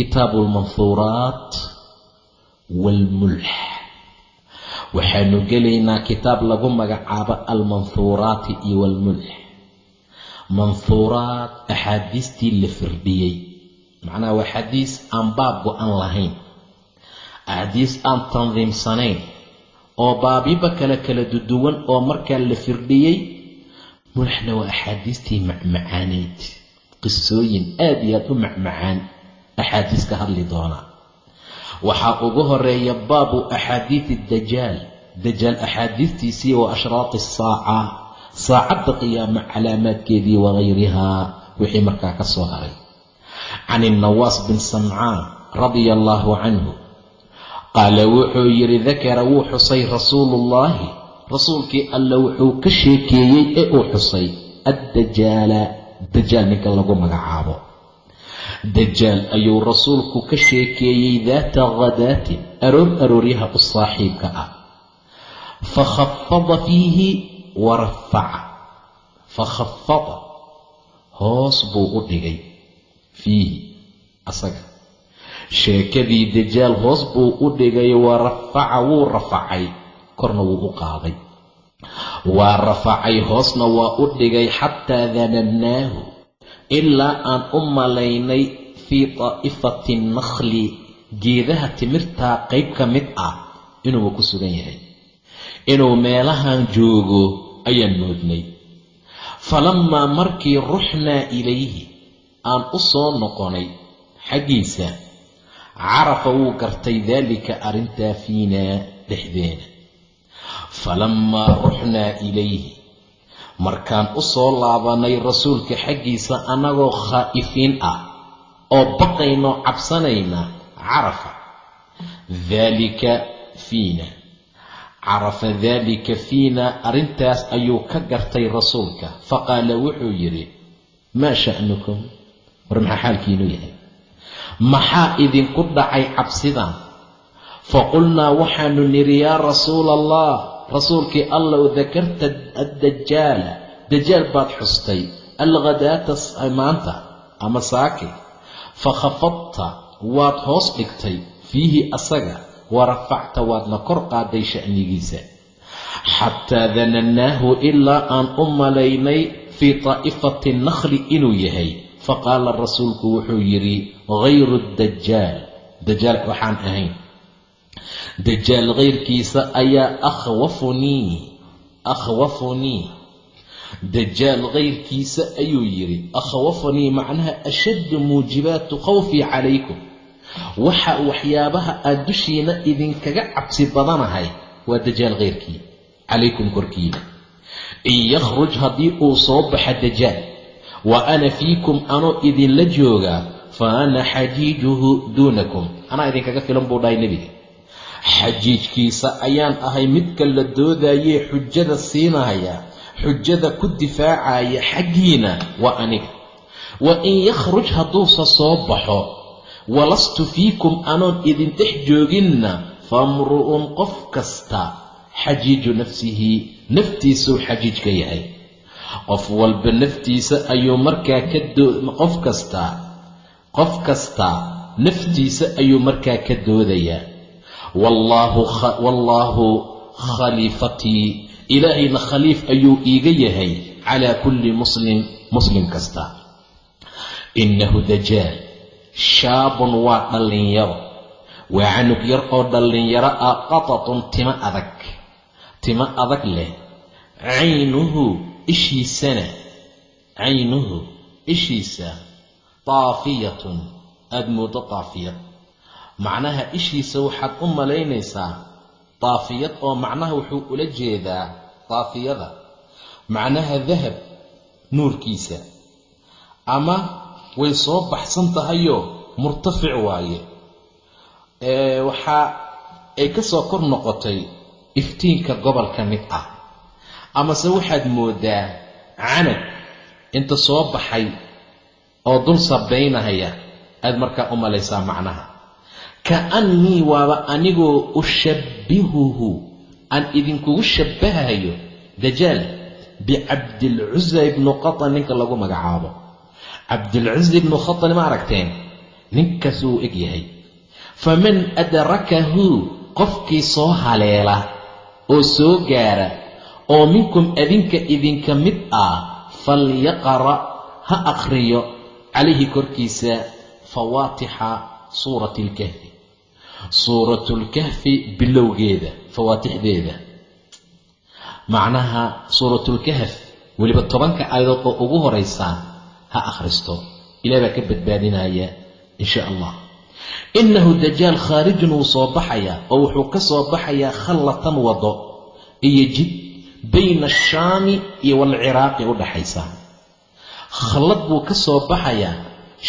kitaabu almanhuuraat walmulx waxaanu gelaynaa kitaab lagu magacaabo almanhuuraati iyo waalmulx manhuuraat axaadiistii la firdhiyey. Macnaha waa xadiis aan baab go-an lahayn. Axaadiis aan tandiimsanayn oo baabiba kale kala duwan oo markaa la firdhiyey mulxna waa axaadiistii macmacaaneyd. Qisooyin aad iyo aad u macmacaan axaadiis ka hadli doonaa waxaa ugu horreeya baabu axaadiidi dajaal. Dajaal axaadiistiisii wa ashraati asaaca saacadda qiyaamo calaamaadkeedii wagayrihaa wixii markaa ka soo haray. Can innawaas bin samcaan radia allaahu canhu qaala wuxuu yidhi dakara wuu xusay rasuuluullaahi rasuulkii alla wuxuu ka sheekeeyey ee uu xusay addajaala. Dajaal ninka lagu magacaabo dajaal ayuu rasuulku ka sheekeeyey daata khadaatin aroor arooryaha u saaxiibka ah. Fa khafada fiihi wa rafaca fa khafada hoos buu u dhigay fiihi asaga. Sheekadii dajaal hoos buu u dhigay wa rafaca wuu rafacay korna wuu u qaaday. Waa rafacay hoosna waa u dhigay xataa danannaahu ilaa aan u malaynay fii daa'ifati nakhli geedaha timirtaa qayb ka mid ah inuuba ku sugan yahay. Inuu meelahan joogo ayaan moodnay. Falammaa markii ruxnaa ilayhi aan u soo noqonay xaggiisa carafa wuu gartay daalika arrintaa fiinaa dhexdeena. Falammaa ruxnaa ilayhi markaan u soo laabanay rasuulka xaggiisa annagoo khaa'ifiin ah oo baqaynoo cabsanayna carafa. Daalika fiina. Carafa daalika fiina arrintaas ayuu ka gartay rasuulka. Faqaala wuxuu yidhi maa sha'nukum? War maxaa xaalkiinu yahay? Maxaa idinku dhacay cabsidan? Faqulnaa waxaanu nidhi yaa rasuula allah rasuulkii allow dakarta addajaala dajaal baad xustay alghadaata maanta ama saake fa khafadta waad hoos dhigtay fiihi asaga wa rafacta waadna kor qaaday sha'nigiisa. Xataa danannaahu ilaa aan u malaynay fii taa'ifati nakhli inuu yahay faqaala rasuulku wuxuu yidhi hayru dajaal dajaal waxaan ahayn dajaal kayrkiisa ayaa akhwafunii akhwafunii dajaal kayrkiisa ayuu yidhi akhwafanii macnaha ashaddu muujibaatu khawfii calaykum. Waxa waxyaabaha aad dushiina idinkaga cabsi badanahay waa dajaal kayrkii calaykum korkiina. In yakhruj haddii uu soo baxa dajaal wa ana fiikum anoo idinla joogaa fa ana xajiijuhu duunakum. Anaa idinkaga filan buu dhahay nebiga xajiijkiisa ayaan ahay midka la doodayee xujada siinaya xujada ku difaacaya xaggiina waa aniga wa in yakhruj hadduuse soo baxo walastu fiikum anoon idin dhex jooginna famru'un qof kasta xajiiju nafsihi naftiisuu xajiij ka yahay. Qof walba naftiisa ayuu markaa ka qof kasta qof kasta naftiisa ayuu markaa ka doodayaa wallaahu khaliifatii ilaahayna khaliif ayuu iiga yahay calaa kulli muslim muslim kasta. Innahu dajaal shaabun waa dhallinyaro. Waa canug yar oo dhallinyaro ah qatatun timo adag. Timo adag leh. Caynuhu ishiisana caynuhu ishiisa taafiyatun aada mooddo taafiyad macnaha ishiisa waxaad u malaynaysaa. Taafiyad oo macnaha wuxuu ula jeedaa taafiyada macnaha dahab nuurkiisa. Ama way soo baxsan tahayoo murtafic waaye. Waxaa ay ka soo kor noqotay iftiinka gobol ka mid ah. Amase waxaad moodaa canab inta soo baxay oo dul sabaynahaya aad markaa u malaysaa macnaha kaannii waaba anigoo ushabbihuhu aan idinkugu shabbahayo dajaal bicabdilcusa ibnu khatan ninka lagu magacaabo. Cabdilcusa ibnu khatan ma aragteen? Ninkaas uu eg yahay. Faman adrakahu qofkii soo haleela oo soo gaara oo minkum adinka idinka mid ah falyaqra' ha akhriyo calayhi korkiisa fawaatixa suurati alkahfi suuratulkahfi bilowgeeda fawaatixdeeda. Macnaha suuratulkahf weliba tobanka aayadood oo ugu horaysaa ha akhristo. Ilaah baa ka badbaadinaya in sha allah. Innahu dajaal khaarijun wuu soo baxayaa oo wuxuu ka soo baxayaa khallatan wado iyo jid bayna ashaami iyo waalciraaqi u dhaxaysa. Khallad buu ka soo baxayaa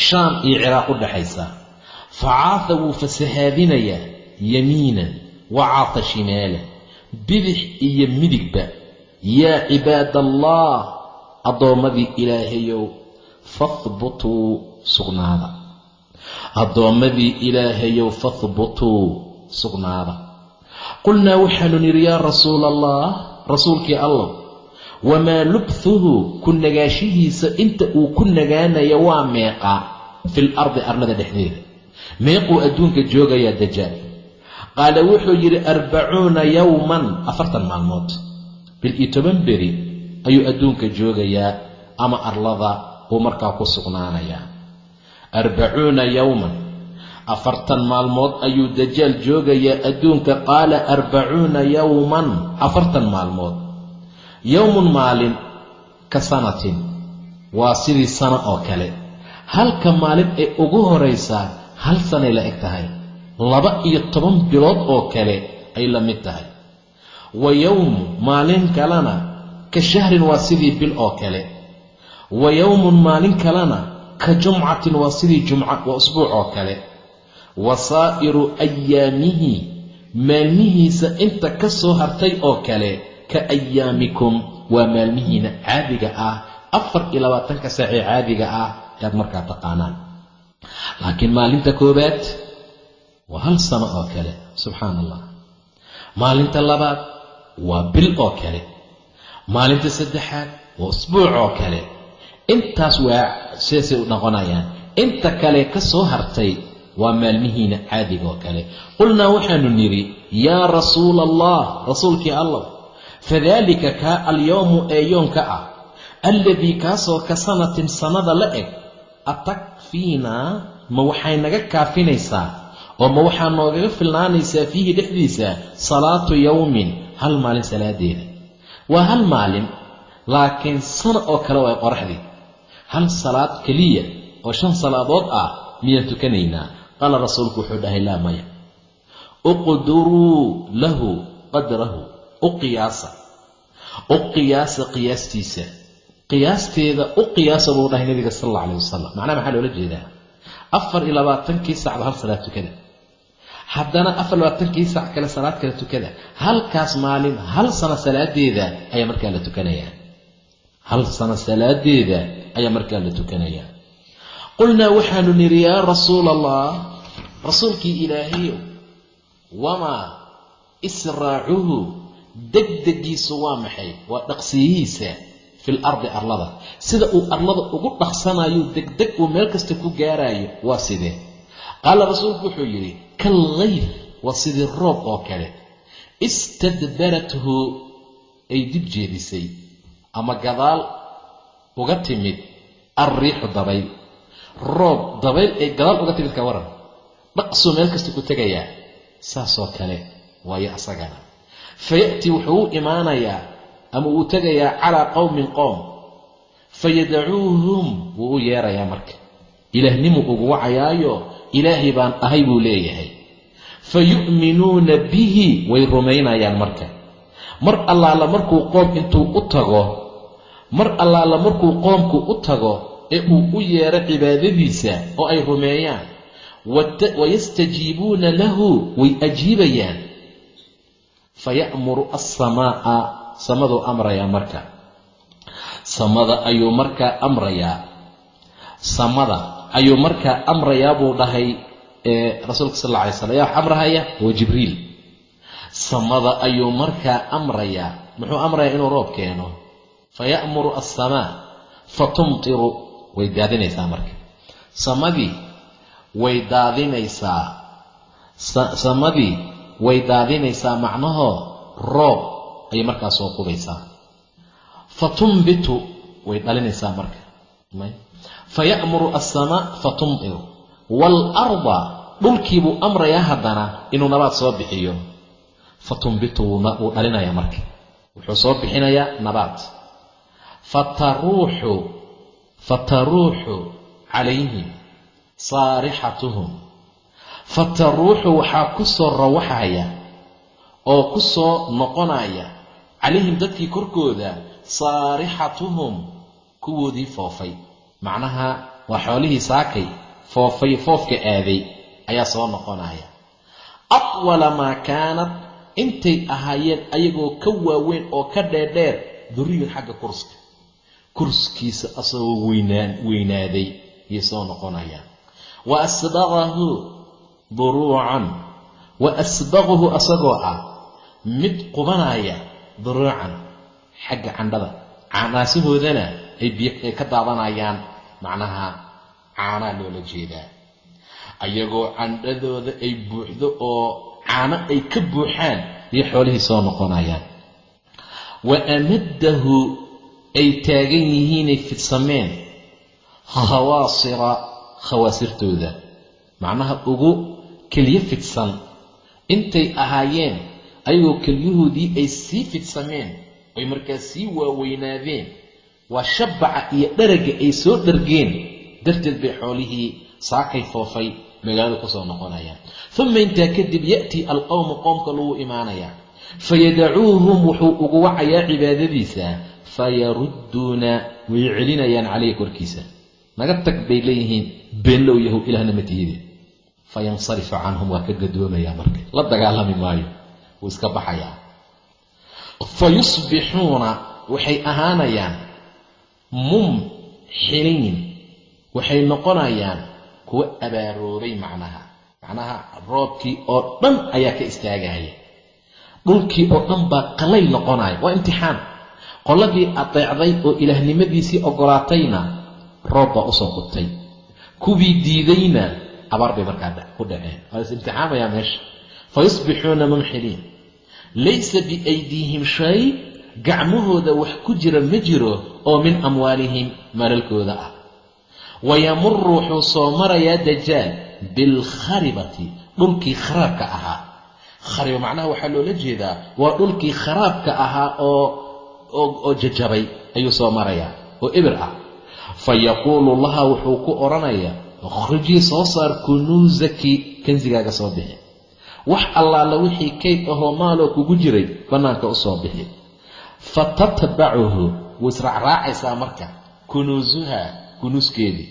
shaam iyo ciraaq u dhaxaysa facaatha wuu fasahaadinayaa yamiinan wa caata shimaala bidix iyo midigba yaa cibaadallah addoommadii ilaahayow fahbutuu sugnaada addoommadii ilaahayow fahbutuu sugnaada qulnaa waxaanu nidhi yaa rasuula allah rasuulkii allah wamaa lubthuhu ku nagaashihiisa inta uu ku nagaanayo waa meeqa fil ardi arlada dhexdeeda meequu adduunka joogayaa dajaal. Qaala wuxuu yidhi arbacuuna yowman afartan maalmood. Bil iyo toban beri ayuu adduunka joogayaa ama arlada uu markaa ku sugnaanayaa arbacuuna yowman afartan maalmood ayuu dajaal joogayaa adduunka. Qaala arbacuuna yowman afartan maalmood. Yowmun maalin ka sanatin. Waa sidii sano oo kale. Halka maalin ay ugu horaysaa hal sanay la eg tahay? Laba iyo toban bilood oo kale ay la mid tahay. Wa yowmu maalin kalena ka shahrin waa sidii bil oo kale. Wa yowmun maalin kalena ka jumcatin waa sidii jumca waa usbuuc oo kale. Wa saa'iru ayaamihi maalmihiisa inta ka soo hartay oo kale ka ayaamikum waa maalmihiina caadiga ah. Afar iyo labaatanka saacee caadiga ah ayaad markaa taqaanaan laakiin maalinta koowaad waa hal sano oo kale subxaan allah maalinta labaad waa bil oo kale. Maalinta saddexaad waa usbuuc oo kale. Intaas waa sidaasay u noqonayaan. Inta kale ka soo hartay waa maalmihiina caadiga oo kale. Qulnaa waxaanu nidhi yaa rasuula allah rasuulkii allah fadaalika kaa alyowmu ee yoonka ah alladii kaasoo ka sanatin sannada la eg atakfiinaa ma waxay naga kaafinaysaa oo ma waxaa noogaga filnaanaysaa fiihi dhexdiisa salaatu yowmin hal maalin salaadeeda. Waa hal maalin laakiin sana oo kale waa qoraxdii hal salaad keliya oo shan salaadood ah miyaan tukanaynaa? Qaala rasuulku wuxuu dhahay laa maya. Uqduruu lahu qadrahu. U qiyaasa u qiyaasa qiyaastiisa. Qiyaasteeda u qiyaasa buu dhahay nabiga sal alla alay wasalam macnaha maxaa loola jeedaa afar iyo labaatankii sacba hal salaad tukada. Haddana afar labaatankii sac kale salaad kale tukada. Halkaas maalin hal sano salaadeeda ayaa markaa la tukanayaa hal sano salaadeeda ayaa markaa la tukanayaa qulnaa waxaanu nidhi yaa rasuula allah rasuulkii ilaahayow wamaa israacuhu? Degdegiisu waa maxay? Waa dhaqsiyihiisa fil ardi arlada. Sida uu arlada ugu dhaqsanayo degdeg uu meel kasta ku gaaraayo waa sidee qaala rasuulku wuxuu yidhi kal hayr waa sidii roob oo kale. Istadbarathu ay dib jeedisay. Ama gadaal uga timid alriixu dabayl. Roob dabayl ay gadaal uga timid ka waran. Dhaqsuu meel kasta ku tegayaa saasoo kale waayo asagana. Faya'ti wuxuu u imaanayaa ama uu tegayaa calaa qowmin qoom fayadacuuhum wuu u yeerayaa marka. Ilaahnimu ugu wacayaayo ilaahay baan ahay buu leeyahay. Fa yu'minuuna bihi way rumaynayaan marka. Mar allaala markuu qoom intuu u tago mar allaala markuu qoomku u tago ee uu u yeero cibaadadiisa oo ay rumeeyaan wayastajiibuuna lahu way ajiibayaan. Faya'muru alsamaa'a samaduu amrayaa marka. Samada ayuu markaa amrayaa samada ayuu markaa amrayaa buu dhahay rasuulka sal alla alay slam yaa wax amrahaya waa jibriil. Samada ayuu markaa amrayaa muxuu amrayaa inuu roob keeno? Faya'muru alsamaa fatumtiru way daadinaysaa marka. Samadii way daadinaysaa. Samadii way daadinaysaa macnahoo roob ayay markaa soo qubaysaa. Fa tumbitu way dhalinaysaa marka. Faya'muru alsamaa fatumtiru waalarda dhulkiibuu amrayaa haddana inuu nabaad soo bixiyo. Fa tumbitu wuu dhalinayaa marka. Wuxuu soo bixinayaa nabaad. Fataruuxu fataruuxu calayhim saarixatuhum. Fataruuxu waxaa ku soo rawaxaya oo ku soo noqonaya calayhim dadkii korkooda saarixatuhum kuwoodii foofay. Macnaha waa xoolihii saakay foofay foofka aaday ayaa soo noqonaya. Atwala maa kaanad intay ahaayeen ayagoo ka waaweyn oo ka dheerdheer duriyun xagga kurska. Kurskiisa asagoo weynaaday ayay soo noqonayaan. Wa asbaqahu duruucan wa asbaqahu asagoo ah mid qubanaya duruucan xagga candhada. Caanaasihoodana ay ka daadanayaan. Macnaha caanaa loola jeedaa. Ayagoo candhadooda ay buuxdo oo caano ay ka buuxaan iyo xoolihii soo noqonayaan. Wa amaddahu ay taagan yihiinay fidsameen. Khawaasira khawaasirtooda. Macnaha ugu keliyo fidsan intay ahaayeen ayagoo keliyahoodii ay sii fidsameen ay markaas sii waaweynaadeen waa shabaca iyo dharaga ay soo dhargeen darteed bay xoolihii saakay foofay magaalada ku soo noqonayaan. Uma intaa kadib ya'tii alqowmu qoomka lagu imaanayaa fayadacuuhum wuxuu ugu wacayaa cibaadadiisa. Fayarudduuna way celinayaan calayhi korkiisa. Naga tag bay leeyihiin beenlow yahow ilaahna ma tihide fayansarifu canhum waa ka gadoomayaa marka. La dagaalami maayo wuu iska baxayaa fa yusbixuuna waxay ahaanayaan mumxiliin waxay noqonayaan kuwa abaaroobay macnaha. Macnaha roobkii oo dhan ayaa ka istaagaya. Dhulkii oo dhan baa qalay noqonaya. Waa imtixaan. Qoladii adeecday oo ilaahnimadiisii ogolaatayna roob baa u soo qubtay kuwii diidayna abaar bay markaa ku dhaceen. Waa is imtixaamayaa meesha. Fa yusbixuuna mumxiliin laysa biaydiihim shay gacmahooda wax ku jira ma jiro oo min amwaalihim maalalkooda ah wayamuru wuxuu soo marayaa dajaal bilkharibati dhulkii kharaabka ahaa khariba macnaha waxaa loola jeedaa waa dhulkii kharaabka ahaa oo jajabay ayuu soo marayaa oo ebir ah fa yaquulu laha wuxuu ku odhanayaa khrijii soo saar kunuusaki kansigaaga soo bixi wax allaala wixii kayd ahoo maaloo kugu jiray bannaanka u soo bixi. Fa tatbacuhu way israacraacaysaa marka kunuusuha kunuuskeedii.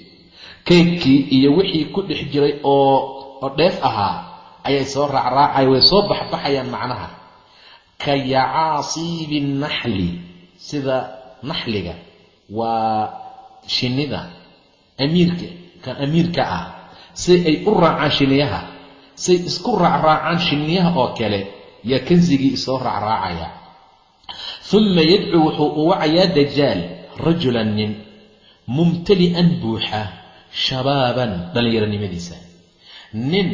Kaydkii iyo wixii ku dhex jiray oo oo dheef ahaa ayay soo raacraacay way soo baxbaxayaan macnaha. Ka yacaasiibi naxli sida naxliga waa shinnida amiirka kan amiirka ah si ay u raacaan shinniyaha say isku raacraacaan shinniyaha oo kale yaa kansigii isoo raacraacaya. Uma yadcuu wuxuu u wacayaa dajaal rajulan nin mumtali'an buuxa shabaaban dhallinyaronimadiisa nin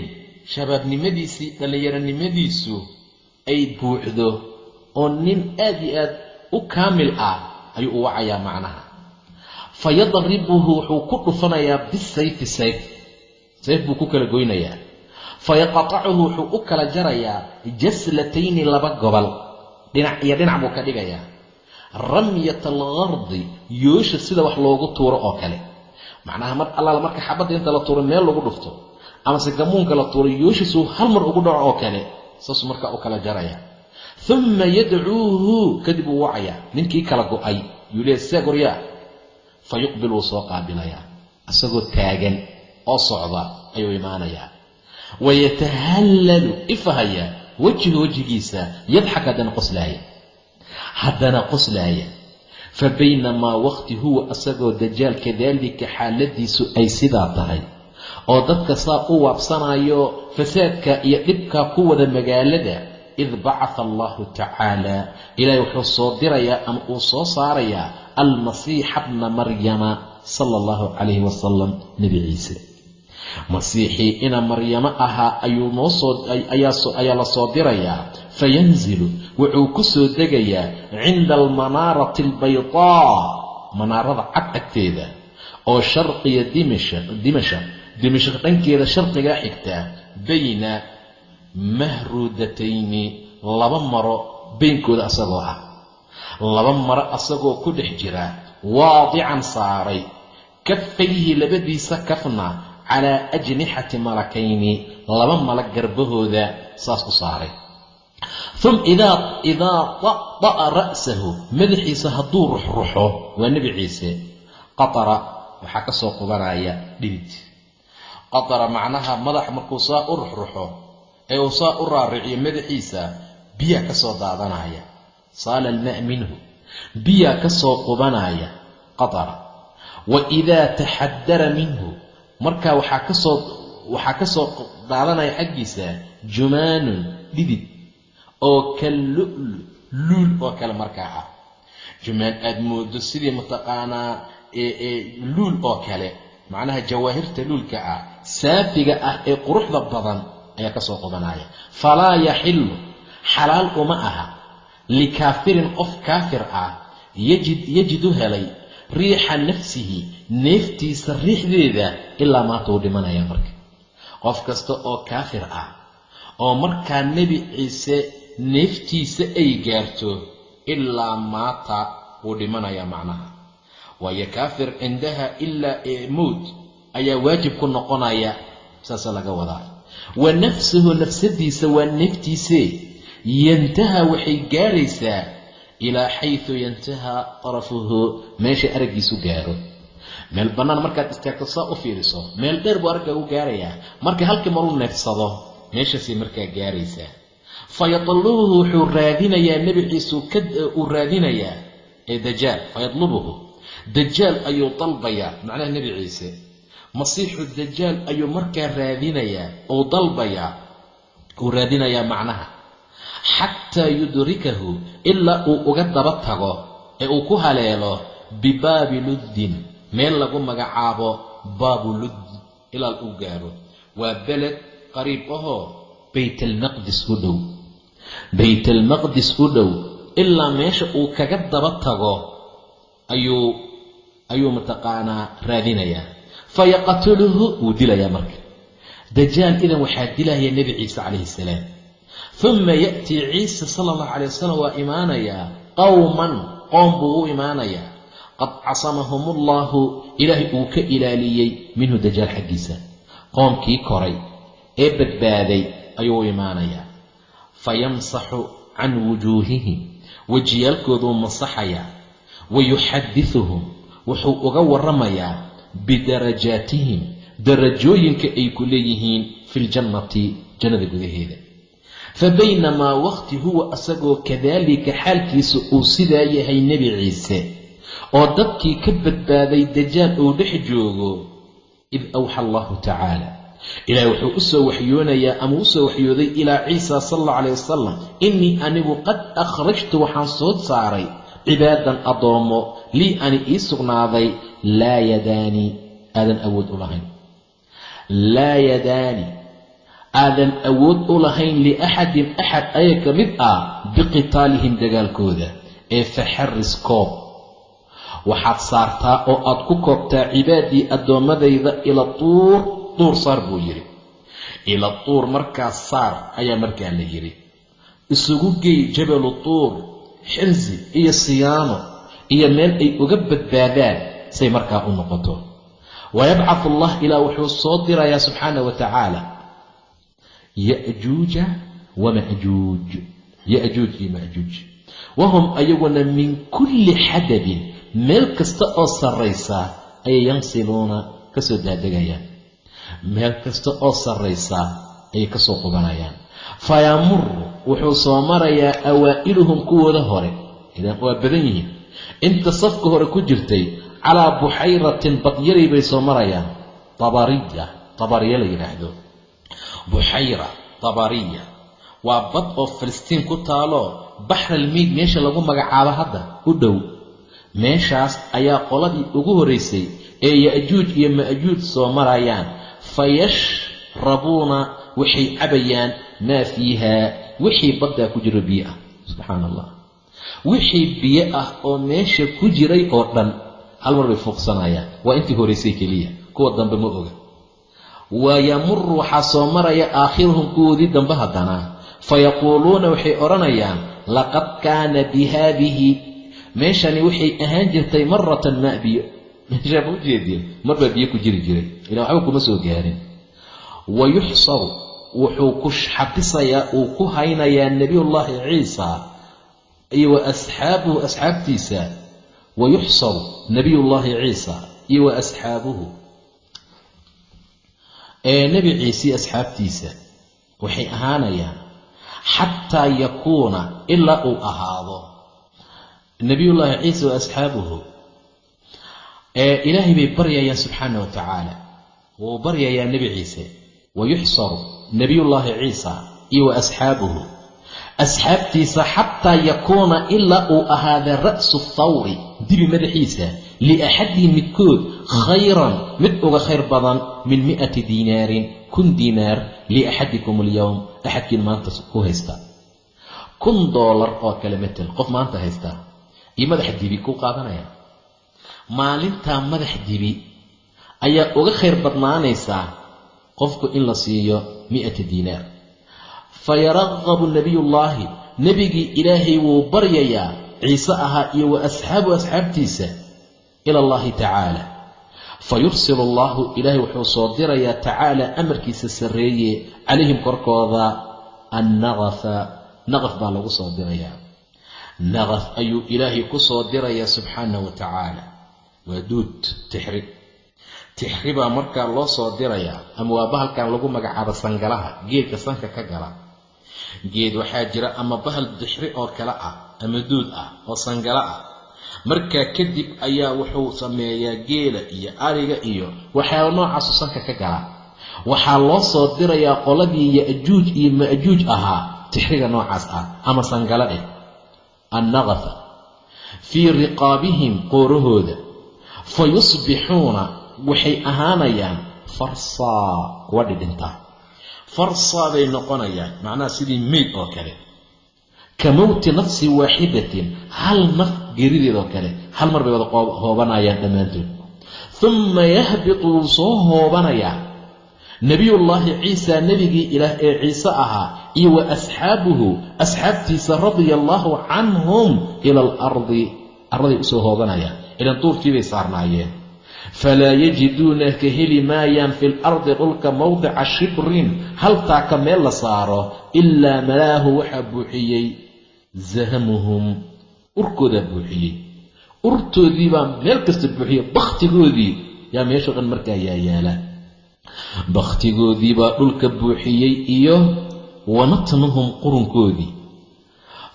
shabaabnimadiisii dhallinyaronimadiisu ay buuxdo oo nin aad iyo aad u kaamil ah ayuu u wacayaa macnaha. Fa yadribuhu wuxuu ku dhufanayaa bisayfi sayf. Sayf buu ku kala goynayaa fayaqatacuhu wuxuu u kala jarayaa jaslatayni laba gobol. Dhinac iyo dhinac buu ka dhigayaa. Ramyat algardi yoosha sida wax loogu tuuro oo kale. Macnaha mar allaala marka xabadda inta la tuuro meel lagu dhufto amase gamuunka la tuuro yooshiisuu hal mar ugu dhaco oo kale saasuu markaa u kala jaraya uma yadcuuhu kadib uu wacayaa ninkii kala go'ay. Yuu leeya see goryaa. Fa yuqbil wuu soo qaabilayaa. Isagoo taagan oo socda ayuu imaanayaa wayatahallalu ifahayaa wejiga wejigiisa yadxak haddana qoslaaya haddana qoslaaya fa baynamaa waqti huwa asagoo dajaal kadaalika xaaladiisu ay sidaa tahay oo dadka saa u waabsanayo fasaadka iyo dhibkaa ku wada magaalada id bacatha allahu tacaala ilaahay wuxuu soo dirayaa ama uu soo saarayaa almasiixa bna maryama sala allahu calayhi wasalam nebi ciise masiixii ina maryamo ahaa ayaa la soo dirayaa fayanzilu wuxuu ku soo degayaa cinda almanaarati albaydaa manaarada cad agteeda oo sharqiya dimasha dimashaq dimashaq dhankeeda sharqigaa xigtaa bayna mahruudatayni laba maro beynkooda asagoo ah. Laba maro asagoo ku dhex jira waadican saaray. Kafayhi labadiisa kafna calaa ajnixati malakayni laba malag garbahooda saas u saaray um idaa da'da'a ra'sahu madaxiisa hadduu ruxruxo waa nebi ciise qatara waxaa ka soo qubanaya dhidid qatara macnaha madax markuu saa u ruxruxo ee uu saa u raariciyo madaxiisa biyaa ka soo daadanaya saala almaa minhu biyaa ka soo qubanaya qatara wa idaa taxadara minhu markaa waxaa ka soo waxaa ka soo daadanaya xaggiisa jumaanun dhidid oo kallu'lu luul oo kale markaa ah. Jumaan aad moodo sidii mataqaanaa luul oo kale. Macnaha jawaahirta luulka ah saafiga ah ee quruxda badan ayaa ka soo qubanaya falaa yaxillu xalaal uma aha. Likaafirin qof kaafir ah yajid yajidu helay riixa nafsihi neeftiisa riixdeeda ilaa maanta uu dhimanaya marka. Qof kasta oo kaafir ah oo markaa nebi ciise neeftiisa ay gaarto ilaa maata wuu dhimanayaa macnaha. Waayo kaafir cindaha ilaa mowt ayaa waajib ku noqonaya saasa laga wadaa. Wa nafsuhu nafsadiisa waa neeftiisee yantaha waxay gaaraysaa ilaa xaytu yantahaa tarafuhu meesha araggiisu gaaro. Meel bannaan markaad istaagto saa u fiiriso meel dheer buu aragga u gaarayaa. Marka halkii maruu neefsado meeshaasay markaa gaaraysaa. Fayatlubuhu wuxuu raadinayaa nebi ciise uu raadinayaa ee dajaal fayatlubuhu dajaal ayuu dalbayaa macnaha nebi ciise. Masiixu dajaal ayuu markaa raadinayaa uu dalbayaa uu raadinayaa macnaha. Xataa yudrikahu ilaa uu uga daba tago ee uu ku haleelo bibaabi luddin meel lagu magacaabo baabu ludd ilaa uu gaaro waa beled qariib ahoo baytalmaqdis u dhow. Baytalmaqdis u dhow ilaa meesha uu kaga daba tago ayuu ayuu mataqaanaa raadinayaa fayaqtuluhu wuu dilayaa marka. Dajaal idan waxaa dilaya nebi ciise calayhi salaam uma ya'tii ciise sala allahu calay wasalam waa imaanayaa qowman qoom buu u imaanayaa qad casamahum ullahu ilaahay uu ka ilaaliyey minhu dajaal xaggiisa. Qoomkii koray ee badbaaday ayuu u imaanayaa fayamsaxu can wujuuhihim wejiyaalkooduu masaxayaa wa yuxadithuhum wuxuu uga warramayaa bidarajaatihim darajooyinka ay ku leeyihiin fi ljannati jannada gudaheeda fa baynamaa waqti huwa asagoo kadaalika xaalkiisa uu sidaa yahay nebi ciise oo dadkii ka badbaaday dajaal uu dhex joogo id awxa allahu tacaala ilaahay wuxuu u soo waxyoonayaa ama u soo waxyooday ilaa ciisa sala allahu calayh wasalam innii anigu qad akhrajtu waxaan soo saaray cibaadan addoommo lii ani ii sugnaaday laa yadaani aadan awood u lahayn laa yadaani aadan awood u lahayn liaxadin axad ayaga ka mid ah biqitaalihim dagaalkooda ee faxaris koob. Waxaad saartaa oo aad ku koobtaa cibaadii addoommadayda ila tuur duur saar buu yidhi. Ila tuur markaas saar ayaa markaa la yidhi. Isugu gey jabalu tuur xirsi iyo siyaano iyo meel ay uga badbaadaan say markaa u noqoto. Wayabcathu allah ilaa wuxuu soo dirayaa subxaana wa tacaala ya'juuja wama'juuj ya'juuj iyo ma'juuj wahum ayaguna min kulli xadabin meel kasta oo sarraysa ayay yansiluuna ka soo daadegayaan meel kasta oo sarraysaa ayay ka soo qubanayaan fayamuru wuxuu soo marayaa awaa'iluhum kuwooda hore idan waa badan yihiin inta safka hore ku jirtay calaa buxayratin badyaray bay soo marayaan tabariya tabariya la yidhaahdo buxayra tabariya. Waa bad oo filistiin ku taalo baxralmiig meesha lagu magacaabo hadda u dhow. Meeshaas ayaa qoladii ugu horraysay ee ya'juuj iyo ma'juuj soo marayaan. Fayashrabuuna waxay cabayaan maa fiiha wixii baddaa ku jiro biyo ah subxaan allah wixii biyo ah oo meesha ku jiray oo dhan hal mar bay fuuqsanayaan. Waa intii horaysay keliya. Kuwa dambe ma oga wayamuru waxaa soo maraya aakhiruhum kuwoodii dambe haddana fayaquuluuna waxay odhanayaan laqad kaana bihaadihi meeshani waxay ahaan jirtay maratan maa biyo meeshaa ma ujeedeen marbaa biyo ku jiri jiray ilaa waxba kuma soo gaarin wa yuxsaru wuxuu ku xabisayaa uu ku haynayaa nebiyullaahi ciisa iyo wa asxaabuhu asxaabtiisa wa yuxsaru nebiyullaahi ciisa iyo wa asxaabuhu ee nebi ciise asxaabtiisa waxay ahaanayaan xataa yakuuna ilaa uu ahaado. Nebiyullaahi ciisa wa asxaabuhu ee ilaahay bay baryayaan subxaana wa tacaala. Wuu baryayaa nebi ciise wa yuxsaru nebiyullaahi ciisa iyo wa asxaabuhu. Asxaabtiisa xataa yakuuna ilaa uu ahaada ra'su thawri dibi madaxiisa liaxadihi midkood khayran mid uga khayr badan min mi'ati diinaarin kun diinaar liaxadikum alyowm axadkiin maanta ku haysta kun doolar oo kale matel qof maanta haysta iyo madax dibi ku qaadanaya maalintaa madax dibi ayaa uga khayr badnaanaysaa qofku in la siiyo mi'ata diinaar fayaraqabu nebiyullaahi nebigii ilaahay wuu baryayaa ciise ahaa iyo wa asxaabu asxaabtiisa ila allahi tacaala fayursilu allahu ilaahay wuxuu soo dirayaa tacaala amarkiisa sarreeye calayhim korkooda annaqafa naqaf baa lagu soo dirayaa. Naqaf ayuu ilaahay ku soo dirayaa subxaana wa tacaala. Waa duud tixri. Tixri baa markaa loo soo dirayaa ama waa bahalkan lagu magacaabo sangalaha geedka sanka ka gala. Geed waxaa jira ama bahal dixri oo kale ah ama duud ah oo sangalo ah markaa kadib ayaa wuxuu sameeyaa geela iyo ariga iyo waxyaaba noocaasu sanka ka gala. Waxaa loo soo dirayaa qoladii ya'juuj iyo ma'juuj ahaa tixriga noocaas ah ama sangalo eh annaqafa. Fii riqaabihim qoorahooda fa yusbixuuna waxay ahaanayaan farsaa kuwa dhidhinta. Farsaa bay noqonayaan macnaha sidii meyd oo kale. Ka mowti nafsi waaxidatin hal naf gerideed oo kale hal mar bay wada hoobanayaan dhammaantood. Humma yahbitu soo hoobanayaa nebiyullaahi ciisa nebigii ilaah ee ciise ahaa iyo wa asxaabuhu asxaabtiisa radia allaahu canhum ila alardi arladay u soo hoobanayaan ilan duurkii bay saarnaayeen. Falaa yajiduuna ka heli maayaan fi lardi dhulka mowdica shibrin haltaa ka meel la saaro ilaa malaahu waxaa buuxiyey zahamuhum urkoodaa buuxiyey. Urtoodii baa meel kasta buuxiyey bakhtigoodii yaa meeshao dhan markaa yaayaala bakhtigoodii baa dhulka buuxiyey iyo wanatnuhum qurunkoodii.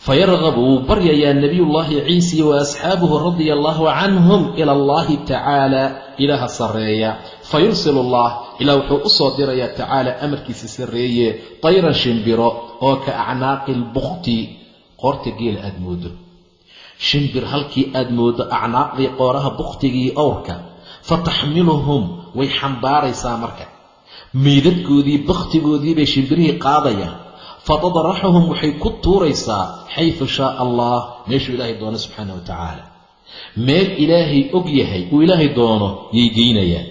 Fayarqabu wuu baryayaa nebiyullaahi ciisiya wa asxaabuhu radia allaahu canhum ila allahi tacaala ilaaha sarreeya. Fayursil allah ilaah wuxuu u soo dirayaa tacaala amarkiisa sarreeye tayran shimbiro oo ka acnaaqi lbukhti qoorta geela aad moodo shimbir halkii aad moodo acnaaqdii qooraha bukhtigii owrka fataxmiluhum way xambaaraysaa marka. Meydadkoodii bakhtigoodii bay shimbirihii qaadayaan. Fatadaraxuhum waxay ku tuuraysaa xaysu shaaa allah meeshuu ilaahay doono subxaana wa tacaala. Meel ilaahay og yahay uu ilaahay doono yay geynayaan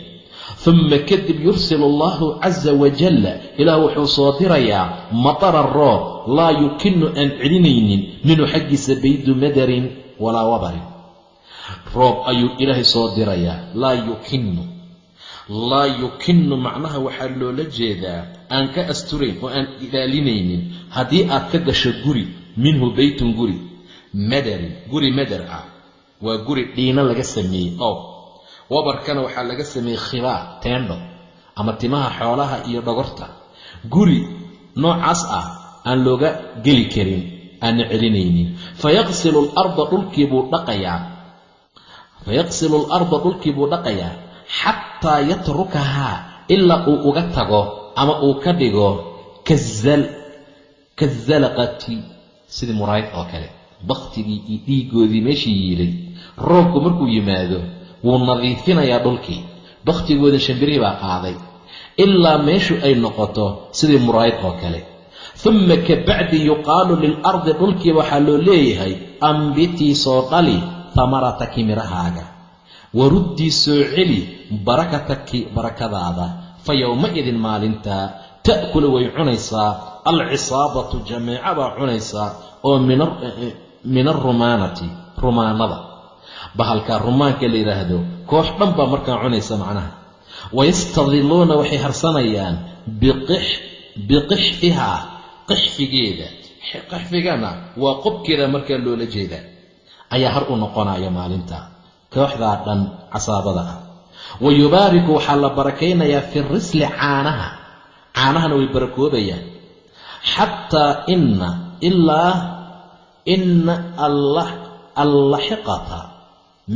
uma kadib yursil allahu casa wajalla ilaah wuxuu soo dirayaa matara roob laa yukinu aan celinaynin minhu xaggiisa baydu madarin walaa wabarin. Roob ayuu ilaahay soo dirayaa laa yukinu laa yukinu macnaha waxaa loola jeedaa aan ka asturayn oo aan ilaalinaynin haddii aad ka gasho guri minhu beytun guri madarin guri madar ah waa guri dhiino laga sameeyey oo wabarkana waxaa laga sameeyey khibaa teendho ama timaha xoolaha iyo dhogorta. Guri noocaas ah aan looga geli karin aanna celinaynin. Fayaqsilu larda dhulkii buu dhaqayaa. Fayaqsilu alarda dhulkii buu dhaqayaa. Xataa yatrukahaa ilaa uu uga tago ama uu ka dhigo kazalaqati sidii muraayad oo kale. Baktigii iyo dhiigoodii meeshii yiilay. Roobku markuu yimaado wuu nadiifinayaa dhulkii. Bakhtigooda shambirihii baa qaaday. Ilaa meeshu ay noqoto sidii muraayad oo kale uma kabacdi yuqaalu lilardi dhulkii waxaa loo leeyahay ambitii soo dhali tamarataki midhahaaga waruddii soo celi barakataki barakadaada. Fa yowma-idin maalintaa ta'kulu way cunaysaa alcisaabatu jameeca baa cunaysaa oo min arumaanati rumaanada. Bahalkaa rumaanka la yidhaahdo koox dhan baa markaa cunaysa macnaha. Wayastadiluuna waxay harsanayaan biqixfihaa qixfigeeda. Qixfigana waa qobkeeda markaa loola jeedaa ayaa har u noqonaya maalinta kooxdaa dhan casaabada ah. Wa yubaariku waxaa la barakaynayaa fi risli caanaha. Caanahana way barakoobayaan. Xataa ina ilaa ina allaxiqata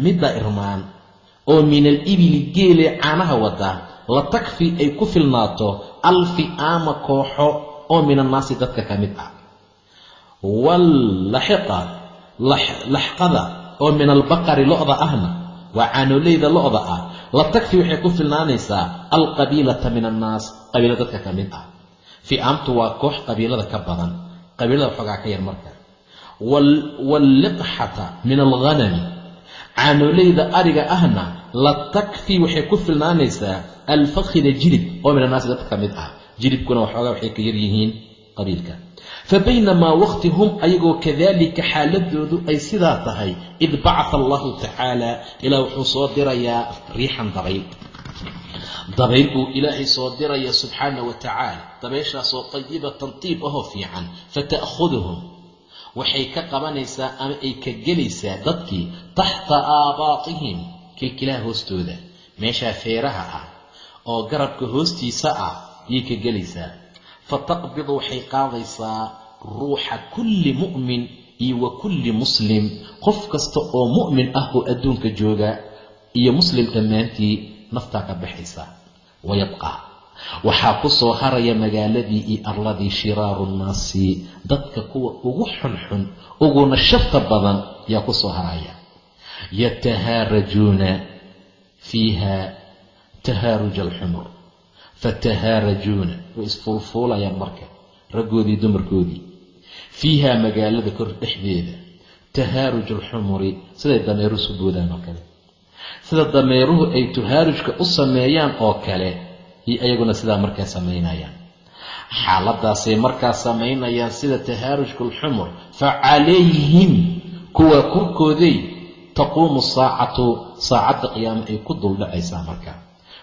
midda irmaan oo min alibili geelee caanaha wada la takfi ay ku filnaato alfi'aama kooxo oo min annaasi dadka ka mid ah. Wallaxiqa laxqada oo min albaqari lo-da ahna waa caanoleyda lo-da ah la takfi waxay ku filnaanaysaa alqabiilata min annaas qabiila dadka ka mid ah. Fi'aamtu waa koox qabiilada ka badan qabiilada waxoogaa ka yar marka. Waalliqxata min alghanami caanoleyda ariga ahna la takfi waxay ku filnaanaysaa alfakhida jilib oo min annaasi dadka ka mid ah jilibkuna waxoogaa waxay ka yar yihiin qabiilka fa baynamaa waqti hum ayagoo kadalika xaaladoodu ay sidaa tahay id bacata allahu tacaala ilaa wuxuu soo dirayaa riixan dabayl. Dabayl buu ilaahay soo diraya subxaana wa tacaala. Dabayshaasoo tayibatan tiib ahoo fiican fata'khuduhum waxay ka qabanaysaa ama ay ka gelaysaa dadkii taxta aabaatihim kilkilaha hoostooda. Meeshaa feeraha ah oo garabka hoostiisa ah yay ka gelaysaa. Fataqbidu waxay qaadaysaa ruuxa kulli mu'min iyo wa kulli muslim. Qof kasta oo mu'min ah oo adduunka jooga iyo muslim dhammaantii naftaa ka baxaysa. Wayabqaa waxaa ku soo haraya magaaladii iyo arladii shiraaru nnaasi dadka kuwa ugu xunxun uguna sharta badan yaa ku soo haraya. Yatahaarajuuna fiiha tahaaruja alxumur fatahaarajuuna way isfuulfuulayaan marka raggoodii dumarkoodii. Fiiha magaalada kor dhexdeeda tahaaruj alxumuri siday dameeruhu isu boodaan oo kale. Sida dameeruhu ay tahaarujka u sameeyaan oo kale iyo ayaguna sidaa markaa samaynayaan xaaladaasay markaa samaynayaan sida tahaarujka alxumur fa calayhim kuwa korkooday taquumu saacatu saacadda qiyaamo ay ku duldhacaysaa markaa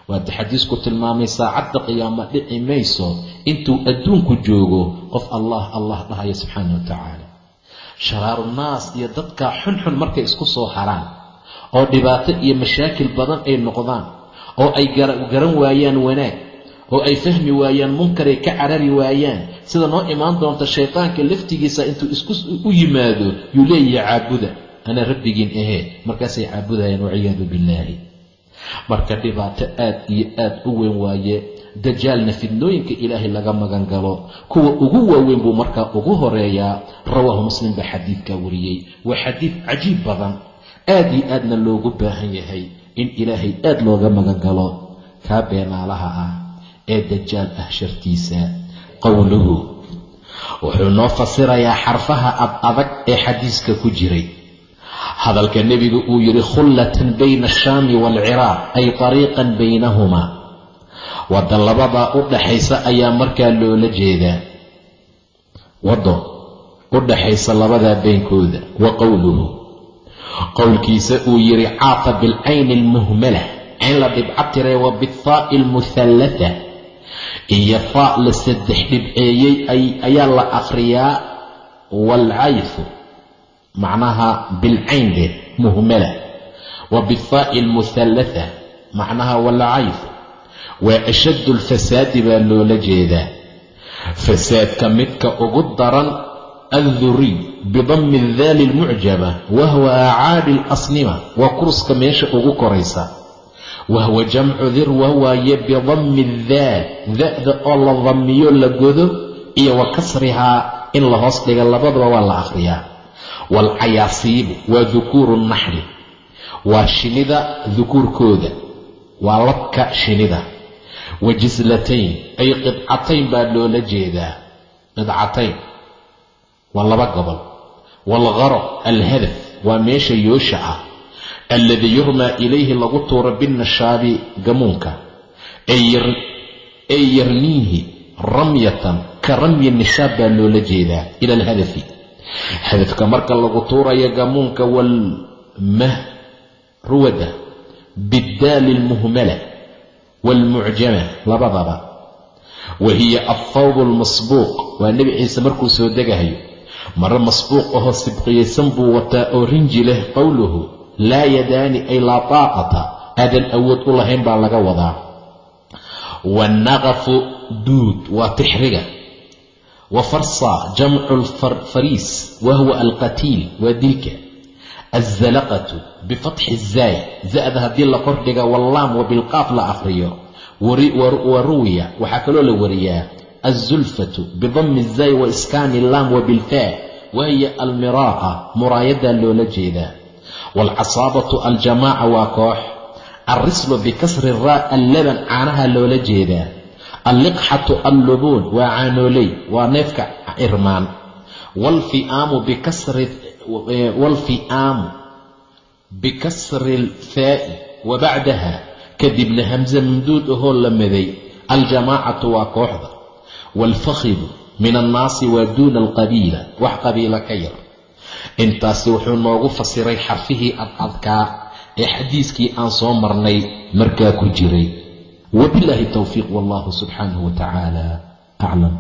waata xadiisku tilmaamay saacadda qiyaamo dhici mayso. Intuu adduunku joogo qof allah allah dhahaya subxaana wa tacaala sharaaru naas iyo dadkaa xunxun markay isku soo haraan oo dhibaato iyo mashaakil badan ay noqdaan oo ay garan waayaan wanaag oo ay fahmi waayaan munkaray ka carari waayaan sida noo imaan doonta shaydaanka laftigiisa intuu isku u yimaado yuu leeyahay caabuda. Anaa rabbigiin ahee markaasay caabudayaan waciyaadu billaahi marka dhibaato aad iyo aad u weyn waaye dajaalna fidnooyinka ilaahay laga magan galo. Kuwa ugu waaweyn buu markaa ugu horeeyaa rawaahu muslim baa xadiidkaa wariyey. Waa xadiid cajiib badan aad iyo aadna loogu baahan yahay in ilaahay aad looga magan galo. Kaa beenaalaha ah ee dajaal ah shartiisa. Qowluhu wuxuu noo fasirayaa xarfaha ad adag ee xadiiska ku jiray hadalka nebigu uu yidhi khullatan bayna ashaami waalciraaq ay tariiqan baynahumaa wadda labadaa u dhaxaysa ayaa markaa loola jeedaa. Waddo u dhaxaysa labadaa beenkooda wa qowluhu qowlkiisa uu yidhi caafa bilcayni almuhmala cayn la dhibca tiree wa bithaa'i almuhallata iyo faa la saddex dhibceeyey ayaa la akhriyaa waalcayfu macnaha bilcayndeed muhmala wa bithaa'i almuhallata macnaha waalcayfu waa ashaddu alfasaadi baa loola jeedaa. Fasaadka midka ugu daran alduriy bidammi daali almucjaba wahwa acaadi alasnima waa kurska meesha ugu koraysa. Wahwa jamcu dirwa waaye bidammi daal da-da oo la damiyo la godo iyo wa kasrihaa in la hoos dhiga labadaba waa la akhriyaa waalcayaasiibu waa dukuuru naxli waa shinida dukuurkooda waa labka shinida. Wa jislatayn ay qidcatayn baa loola jeedaa. Qidcatayn waa laba gobol. Waalgarab alhadaf waa meesha yoosha ah. Alladii yurmaa ilayhi lagu tuuro binnashaabi gamuunka. Ay yarniihi ramyatan ka ramyi nishaab baa loola jeedaa ila alhadafi hadafka marka lagu tuurayo gamuunka waalmahruwada biddaali almuhmala waalmucjama labadaba. Wa hiya althawbu almasbuuq waa nebi ciise markuu soo degahayo. Mare masbuuq ahoo sibqiyaysan buu wataa oo rinji leh qowluhu laa yadaani ay laa taaqata aadan awood u lahayn baa laga wadaa. Waannaqafu duud waa tixriga wa farsa jamcu lfariis wa huwa alqatiil waa dilka alzalaqatu bifatxi zaay za-da haddii la kordhiga wallaam wa bilqaaf la akhriyo wa waxaa kaloo la wariyaa alzulfatu bidammi zaay wa iskaani laam wa bilfaa wahiya almiraa'a muraayadaa loola jeedaa waalcasaabatu aljamaaca waa koox alrislu bikasri raa allaban caanaha loola jeedaa alliqxatu allubuun waa caanooley waa neefka irmaan. Waalfi'aamu bikasri alfaa'i wa bacdaha kadibna hamse mamduud ahoo la maday aljamaacatu waa kooxda. Waalfakhidu min annaasi waa duuna alqabiila wax qabiila ka yar. Intaasi wuxuu noogu fasiray xarfihii adadkaa ee xadiiskii aan soo marnay markaa ku jiray towfiiq wallahu subxaanahu wa tacaala aclam